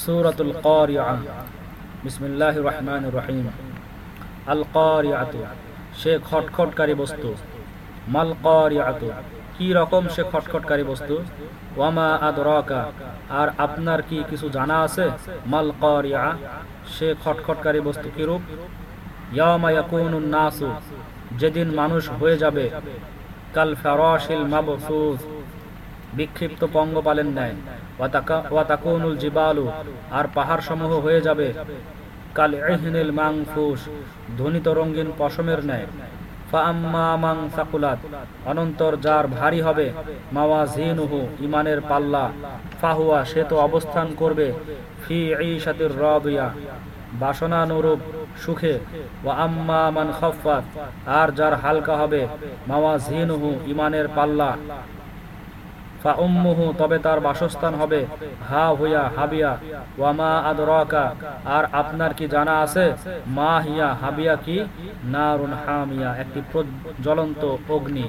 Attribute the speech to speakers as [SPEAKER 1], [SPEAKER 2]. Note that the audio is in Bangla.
[SPEAKER 1] সূরাতুল কারিয়া বিসমিল্লাহির রহমানির রহিম আল কারিয়াতু সে খটখটকারী বস্তু। মাল কারিয়াতু কি রকম সে খটখটকারী বস্তু? ওয়ামা আদরাকা, আর আপনার কি কিছু জানা আছে? মাল কারিয়া সে খটখটকারী বস্তু কিরূপ ইয়ামা ইয়াকুনুন নাসু, যেদিন মানুষ হয়ে যাবে, কাল ফারাশিল মাবসুস, বিক্ষিপ্ত পঙ্গপালের ন্যায়। ওয়াতাকুনুল জিবালু, আর পাহাড় সমূহ হয়ে যাবে। কাল ইহনিল মাংফুস ধ্বনিত রঙ্গিন পশমের ন্যায়। সাকুলাত, অনন্তর যার ভারী হবে, মাওয়াজিনুহু ইমানের পাল্লা। ফাহুয়া, সে তো অবস্থান করবে, ফি ঈশাতির রাদিয়া। বাসনানুরূপ সুখে। ওয়া মান খাফফাত, আর যার হালকা হবে, মাওয়াজিনুহু ইমানের পাল্লা। ফা তবে তার বাসস্থান হবে হা হুয়া হাবিয়া ওয়ামা আদরাকা। আর আপনার কি জানা আছে? মা হিয়া হাবিয়া কি? নারুন হামিয়া, একটি জ্বলন্ত অগ্নি।